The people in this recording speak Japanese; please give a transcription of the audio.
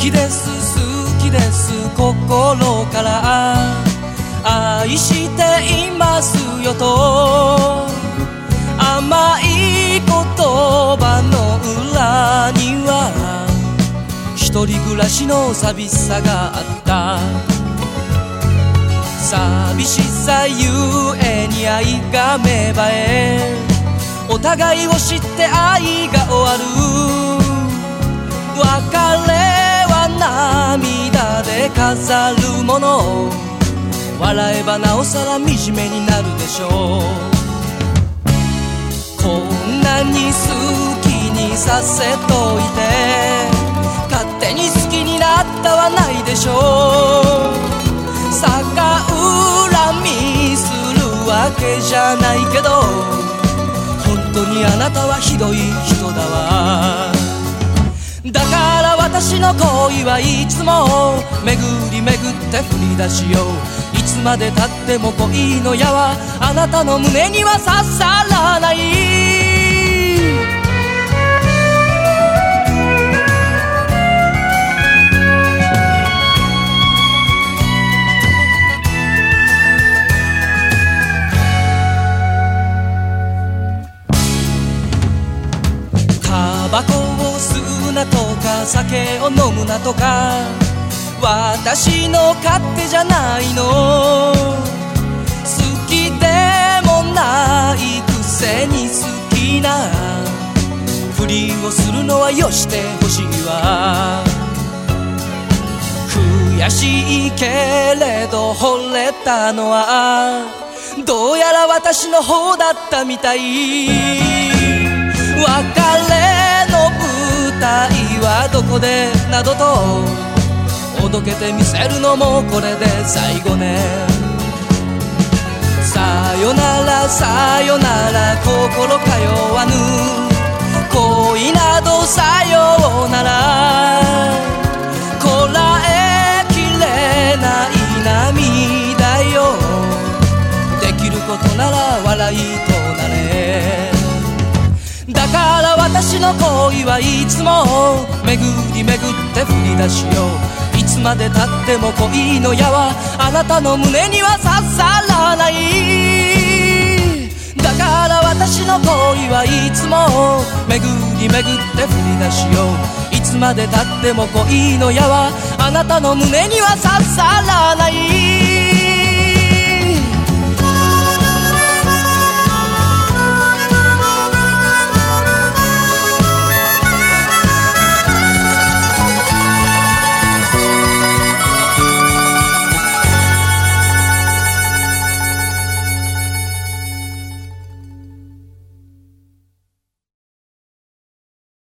きです好きです心から。愛していますよと。甘い言葉の裏には。一人暮らしの寂しさがあった。寂しさゆえに愛が芽生え。お互いを知って愛飾るもの笑えばなおさら惨めになるでしょう。こんなに好きにさせといて勝手に好きになったはないでしょう。逆恨みするわけじゃないけど本当にあなたはひどい人だわ。だから私の恋はいつも巡り巡って振り出しよう。いつまでたっても恋の矢はあなたの胸には刺さらない。バコ酒を飲むなとか私の勝手じゃないの。好きでもないくせに好きなふりをするのはよしてほしいわ。悔しいけれど惚れたのはどうやら私の方だったみたい。別れ体はどこでなどとおどけてみせるのもこれで最後ね。さよならさよなら心通わぬ恋などさ私の恋はいつも巡り巡って振り出しよう。いつまでたっても恋の矢はあなたの胸には刺さらない。だから私の恋はいつも巡り巡って振り出しよう。いつまでたっても恋の矢はあなたの胸には刺さらない。